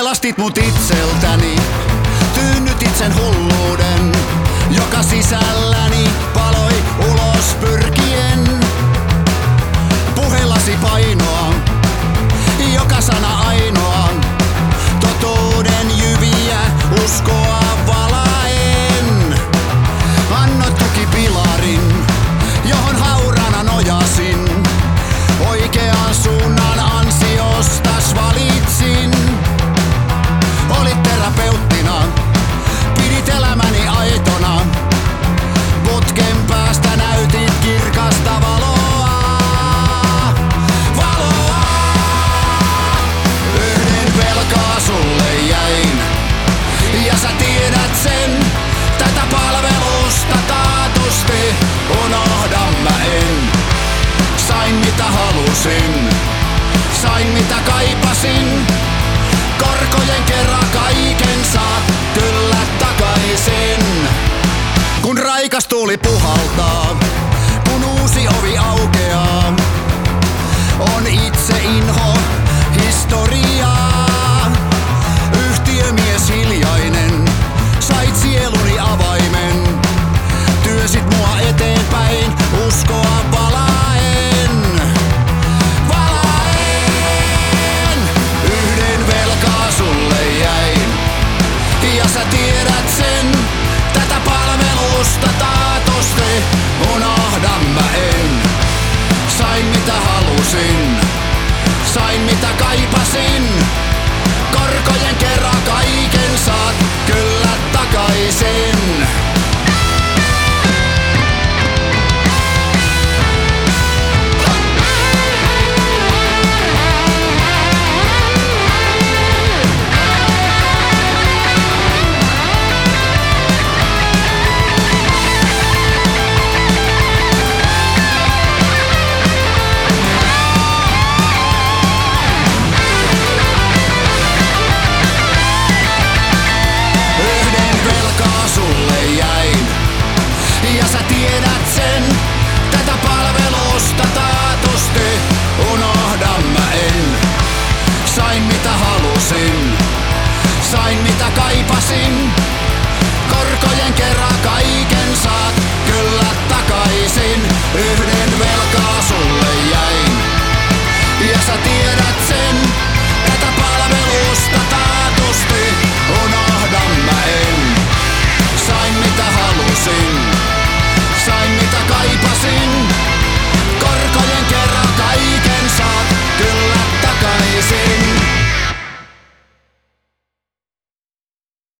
Pelastit mut itseltäni, tyynnytit sen hulluuden, joka sisälläni paloi kirkasta valoa. Valoa! Yhden velkaa sulle jäin, ja sä tiedät sen, tätä palvelusta taatusti unohdan. Sain mitä halusin, sain mitä kaipasin, korkojen kerran kaiken saat kyllä takaisin. Kun raikas tuuli puhaltaa,